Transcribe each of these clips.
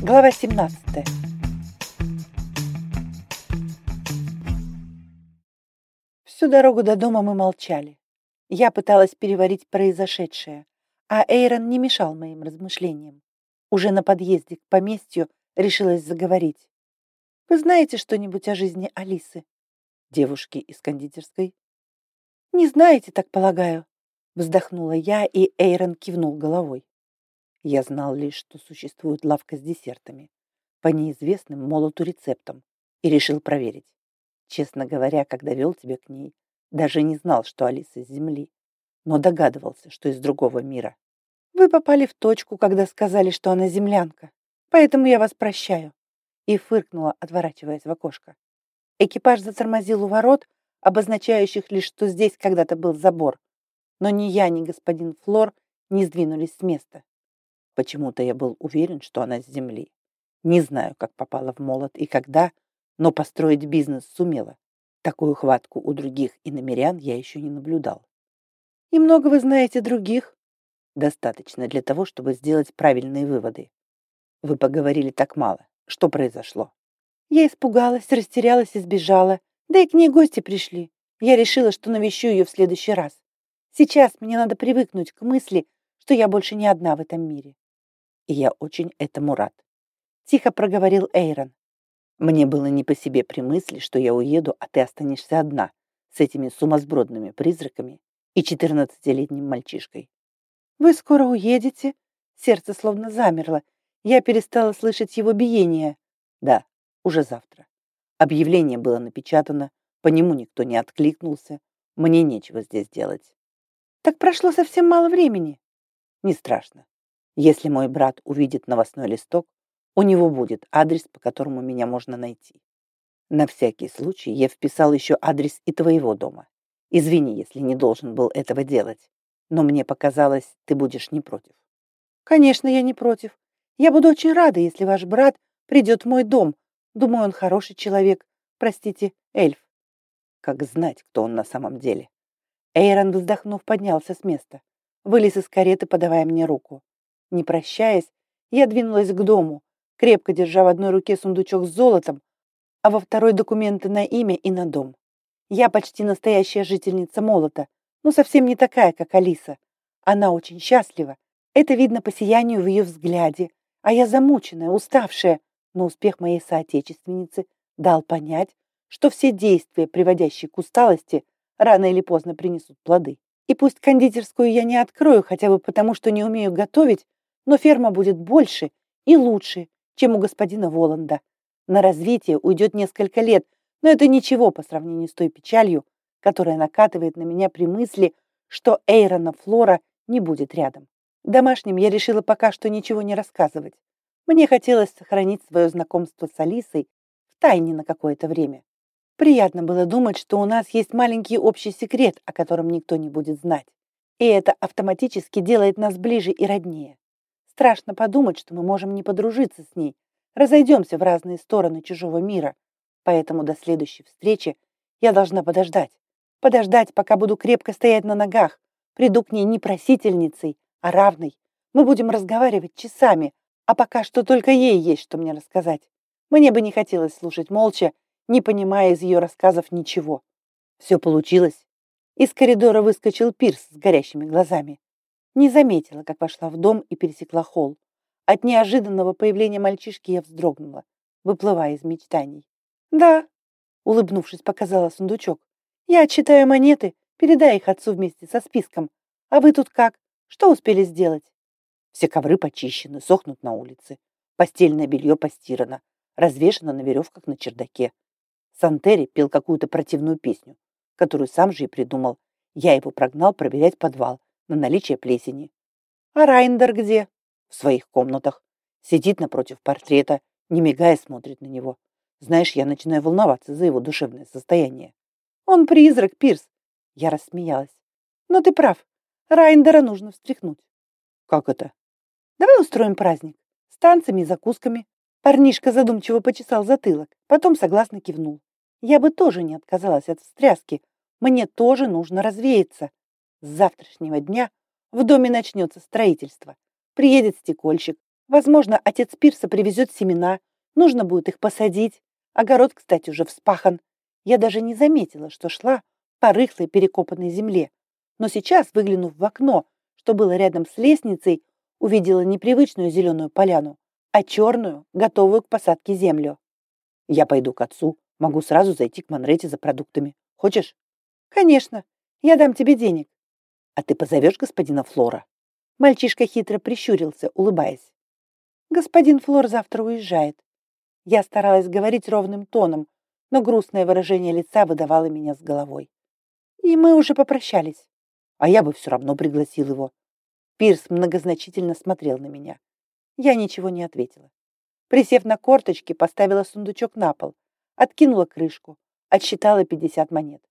Глава 17. Всю дорогу до дома мы молчали. Я пыталась переварить произошедшее, а Эйрон не мешал моим размышлениям. Уже на подъезде к поместью решилась заговорить. «Вы знаете что-нибудь о жизни Алисы?» «Девушки из кондитерской?» «Не знаете, так полагаю», — вздохнула я, и Эйрон кивнул головой. Я знал лишь, что существует лавка с десертами по неизвестным молоту рецептам и решил проверить. Честно говоря, когда вел тебя к ней, даже не знал, что Алиса из Земли, но догадывался, что из другого мира. Вы попали в точку, когда сказали, что она землянка, поэтому я вас прощаю. И фыркнула, отворачиваясь в окошко. Экипаж затормозил у ворот, обозначающих лишь, что здесь когда-то был забор. Но ни я, ни господин Флор не сдвинулись с места. Почему-то я был уверен, что она с земли. Не знаю, как попала в молот и когда, но построить бизнес сумела. Такую хватку у других иномерян я еще не наблюдал. И много вы знаете других? Достаточно для того, чтобы сделать правильные выводы. Вы поговорили так мало. Что произошло? Я испугалась, растерялась и сбежала. Да и к ней гости пришли. Я решила, что навещу ее в следующий раз. Сейчас мне надо привыкнуть к мысли, что я больше не одна в этом мире и я очень этому рад. Тихо проговорил Эйрон. Мне было не по себе при мысли, что я уеду, а ты останешься одна с этими сумасбродными призраками и четырнадцатилетним мальчишкой. Вы скоро уедете? Сердце словно замерло. Я перестала слышать его биение. Да, уже завтра. Объявление было напечатано, по нему никто не откликнулся. Мне нечего здесь делать. Так прошло совсем мало времени. Не страшно. Если мой брат увидит новостной листок, у него будет адрес, по которому меня можно найти. На всякий случай я вписал еще адрес и твоего дома. Извини, если не должен был этого делать, но мне показалось, ты будешь не против. Конечно, я не против. Я буду очень рада, если ваш брат придет в мой дом. Думаю, он хороший человек. Простите, эльф. Как знать, кто он на самом деле. Эйрон, вздохнув, поднялся с места. Вылез из кареты, подавая мне руку. Не прощаясь, я двинулась к дому, крепко держа в одной руке сундучок с золотом, а во второй документы на имя и на дом. Я почти настоящая жительница Молота, но совсем не такая, как Алиса. Она очень счастлива. Это видно по сиянию в ее взгляде. А я замученная, уставшая, но успех моей соотечественницы дал понять, что все действия, приводящие к усталости, рано или поздно принесут плоды. И пусть кондитерскую я не открою, хотя бы потому, что не умею готовить, но ферма будет больше и лучше, чем у господина Воланда. На развитие уйдет несколько лет, но это ничего по сравнению с той печалью, которая накатывает на меня при мысли, что Эйрона Флора не будет рядом. Домашним я решила пока что ничего не рассказывать. Мне хотелось сохранить свое знакомство с Алисой в тайне на какое-то время. Приятно было думать, что у нас есть маленький общий секрет, о котором никто не будет знать. И это автоматически делает нас ближе и роднее. Страшно подумать, что мы можем не подружиться с ней, разойдемся в разные стороны чужого мира. Поэтому до следующей встречи я должна подождать. Подождать, пока буду крепко стоять на ногах. Приду к ней не просительницей, а равной. Мы будем разговаривать часами, а пока что только ей есть что мне рассказать. Мне бы не хотелось слушать молча, не понимая из ее рассказов ничего. Все получилось. Из коридора выскочил Пирс с горящими глазами. Не заметила, как вошла в дом и пересекла холл. От неожиданного появления мальчишки я вздрогнула, выплывая из мечтаний. «Да», — улыбнувшись, показала сундучок. «Я отчитаю монеты, передай их отцу вместе со списком. А вы тут как? Что успели сделать?» Все ковры почищены, сохнут на улице. Постельное белье постирано, развешано на веревках на чердаке. Сантери пел какую-то противную песню, которую сам же и придумал. Я его прогнал проверять подвал на наличие плесени. А Райндер где? В своих комнатах. Сидит напротив портрета, не мигая смотрит на него. Знаешь, я начинаю волноваться за его душевное состояние. Он призрак, Пирс. Я рассмеялась. Но ты прав. Райндера нужно встряхнуть. Как это? Давай устроим праздник. С танцами и закусками. Парнишка задумчиво почесал затылок, потом согласно кивнул. Я бы тоже не отказалась от встряски. Мне тоже нужно развеяться. С завтрашнего дня в доме начнется строительство. Приедет стекольщик, Возможно, отец Пирса привезет семена, нужно будет их посадить. Огород, кстати, уже вспахан. Я даже не заметила, что шла по рыхлой перекопанной земле. Но сейчас, выглянув в окно, что было рядом с лестницей, увидела непривычную зеленую поляну, а черную, готовую к посадке землю. Я пойду к отцу, могу сразу зайти к Манрете за продуктами. Хочешь? Конечно, я дам тебе денег. А ты позовешь господина Флора? Мальчишка хитро прищурился, улыбаясь. Господин Флор завтра уезжает. Я старалась говорить ровным тоном, но грустное выражение лица выдавало меня с головой. И мы уже попрощались. А я бы все равно пригласил его. Пирс многозначительно смотрел на меня. Я ничего не ответила. Присев на корточки, поставила сундучок на пол, откинула крышку, отсчитала 50 монет.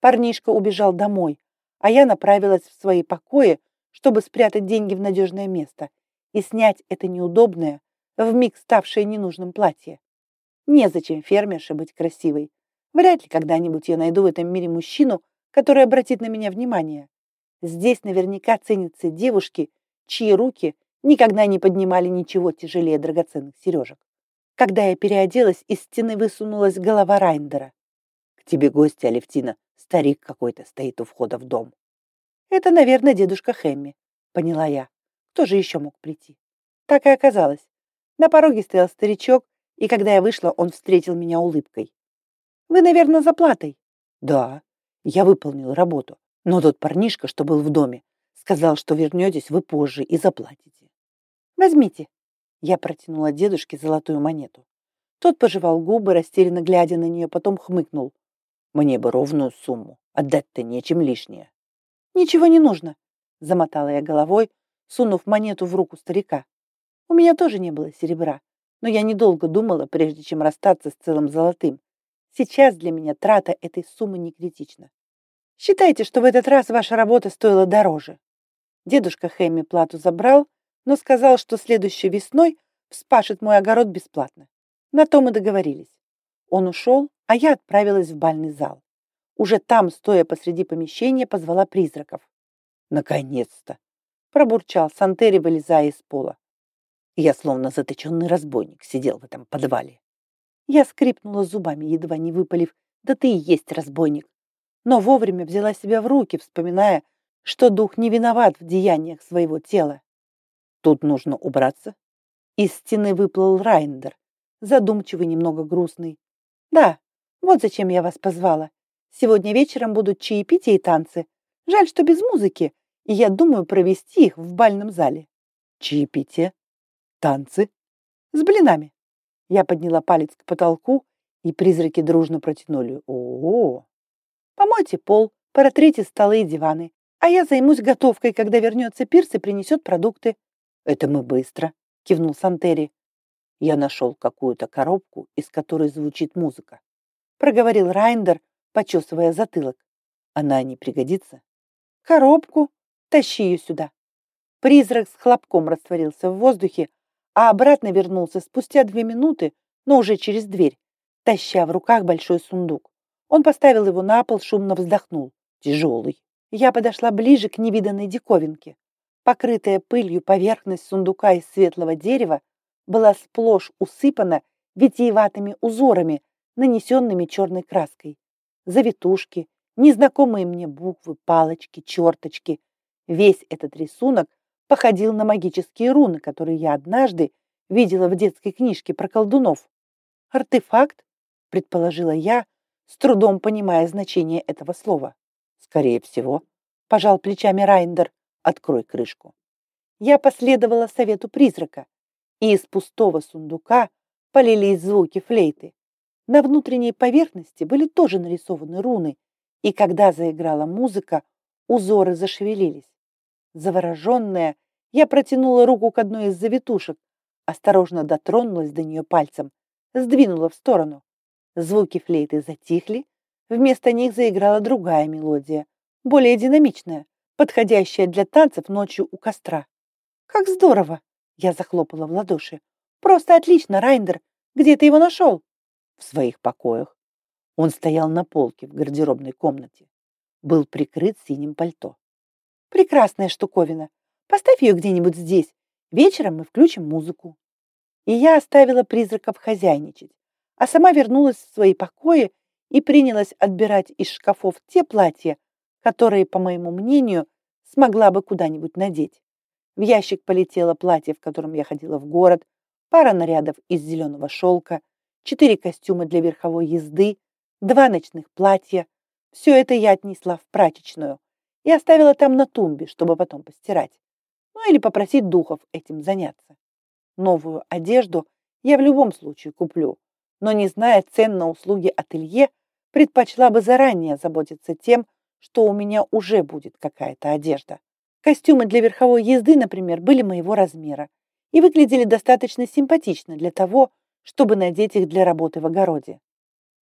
Парнишка убежал домой, а я направилась в свои покои, чтобы спрятать деньги в надежное место и снять это неудобное, вмиг ставшее ненужным платье. Незачем фермерше быть красивой. Вряд ли когда-нибудь я найду в этом мире мужчину, который обратит на меня внимание. Здесь наверняка ценятся девушки, чьи руки никогда не поднимали ничего тяжелее драгоценных сережек. Когда я переоделась, из стены высунулась голова Райндера. «К тебе гости, Алевтина. Старик какой-то стоит у входа в дом». «Это, наверное, дедушка Хэмми», — поняла я. «Кто же еще мог прийти?» Так и оказалось. На пороге стоял старичок, и когда я вышла, он встретил меня улыбкой. «Вы, наверное, за платой?» «Да, я выполнил работу. Но тот парнишка, что был в доме, сказал, что вернетесь вы позже и заплатите. Возьмите. Я протянула дедушке золотую монету. Тот пожевал губы, растерянно глядя на нее, потом хмыкнул. Мне бы ровную сумму. Отдать-то нечем лишнее. Ничего не нужно, замотала я головой, сунув монету в руку старика. У меня тоже не было серебра, но я недолго думала, прежде чем расстаться с целым золотым. Сейчас для меня трата этой суммы не критична. Считайте, что в этот раз ваша работа стоила дороже. Дедушка Хэмми плату забрал, но сказал, что следующей весной вспашет мой огород бесплатно. На то мы договорились. Он ушел, а я отправилась в бальный зал. Уже там, стоя посреди помещения, позвала призраков. «Наконец-то!» — пробурчал Сантери, вылезая из пола. Я, словно заточенный разбойник, сидел в этом подвале. Я скрипнула зубами, едва не выпалив. «Да ты и есть разбойник!» но вовремя взяла себя в руки, вспоминая, что дух не виноват в деяниях своего тела. Тут нужно убраться. Из стены выплыл Райндер, задумчивый, немного грустный. Да, вот зачем я вас позвала. Сегодня вечером будут чаепития и танцы. Жаль, что без музыки, и я думаю провести их в бальном зале. Чаепитие? Танцы? С блинами. Я подняла палец к потолку, и призраки дружно протянули. О-о-о! Помойте пол, протрите столы и диваны, а я займусь готовкой, когда вернется Пирс и принесет продукты. Это мы быстро, кивнул Сантери. Я нашел какую-то коробку, из которой звучит музыка. Проговорил Райндер, почесывая затылок. Она не пригодится? Коробку? Тащи ее сюда. Призрак с хлопком растворился в воздухе, а обратно вернулся спустя две минуты, но уже через дверь, таща в руках большой сундук. Он поставил его на пол, шумно вздохнул. Тяжелый. Я подошла ближе к невиданной диковинке. Покрытая пылью поверхность сундука из светлого дерева была сплошь усыпана витиеватыми узорами, нанесенными черной краской. Завитушки, незнакомые мне буквы, палочки, черточки. Весь этот рисунок походил на магические руны, которые я однажды видела в детской книжке про колдунов. «Артефакт?» — предположила я, с трудом понимая значение этого слова. Скорее всего, пожал плечами Райндер, открой крышку. Я последовала совету призрака, и из пустого сундука полились звуки флейты. На внутренней поверхности были тоже нарисованы руны, и когда заиграла музыка, узоры зашевелились. Завороженная, я протянула руку к одной из завитушек, осторожно дотронулась до нее пальцем, сдвинула в сторону. Звуки флейты затихли, вместо них заиграла другая мелодия, более динамичная, подходящая для танцев ночью у костра. «Как здорово!» — я захлопала в ладоши. «Просто отлично, Райндер! Где ты его нашел?» «В своих покоях. Он стоял на полке в гардеробной комнате. Был прикрыт синим пальто. «Прекрасная штуковина. Поставь ее где-нибудь здесь. Вечером мы включим музыку. И я оставила призраков хозяйничать, а сама вернулась в свои покои и принялась отбирать из шкафов те платья, которые, по моему мнению, смогла бы куда-нибудь надеть. В ящик полетело платье, в котором я ходила в город, пара нарядов из зеленого шелка, четыре костюма для верховой езды, два ночных платья. Все это я отнесла в прачечную и оставила там на тумбе, чтобы потом постирать. Ну или попросить духов этим заняться. Новую одежду я в любом случае куплю, но не зная цен на услуги ателье, предпочла бы заранее заботиться тем, что у меня уже будет какая-то одежда. Костюмы для верховой езды, например, были моего размера и выглядели достаточно симпатично для того, чтобы надеть их для работы в огороде.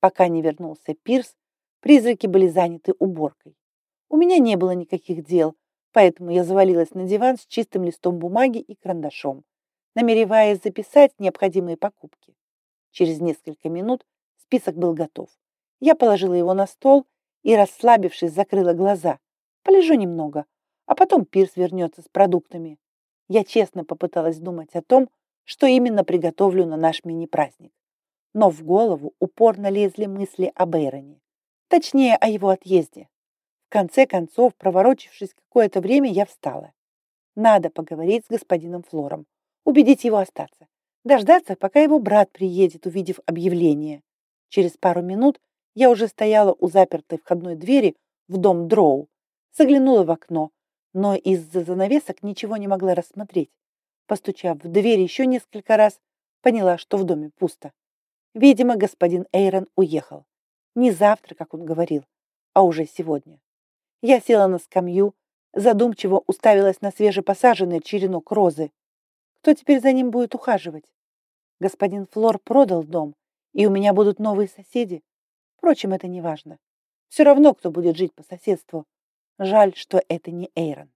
Пока не вернулся Пирс, призраки были заняты уборкой. У меня не было никаких дел, поэтому я завалилась на диван с чистым листом бумаги и карандашом, намереваясь записать необходимые покупки. Через несколько минут список был готов. Я положила его на стол и, расслабившись, закрыла глаза. Полежу немного, а потом Пирс вернется с продуктами. Я честно попыталась думать о том, что именно приготовлю на наш мини-праздник. Но в голову упорно лезли мысли об Эйроне. Точнее, о его отъезде. В конце концов, проворочившись какое-то время, я встала. Надо поговорить с господином Флором, убедить его остаться, дождаться, пока его брат приедет, увидев объявление. Через пару минут я уже стояла у запертой входной двери в дом Дроу, заглянула в окно, но из-за занавесок ничего не могла рассмотреть. Постучав в дверь еще несколько раз, поняла, что в доме пусто. Видимо, господин Эйрон уехал. Не завтра, как он говорил, а уже сегодня. Я села на скамью, задумчиво уставилась на свежепосаженный черенок розы. Кто теперь за ним будет ухаживать? Господин Флор продал дом, и у меня будут новые соседи. Впрочем, это не важно. Все равно, кто будет жить по соседству. Жаль, что это не Эйрон.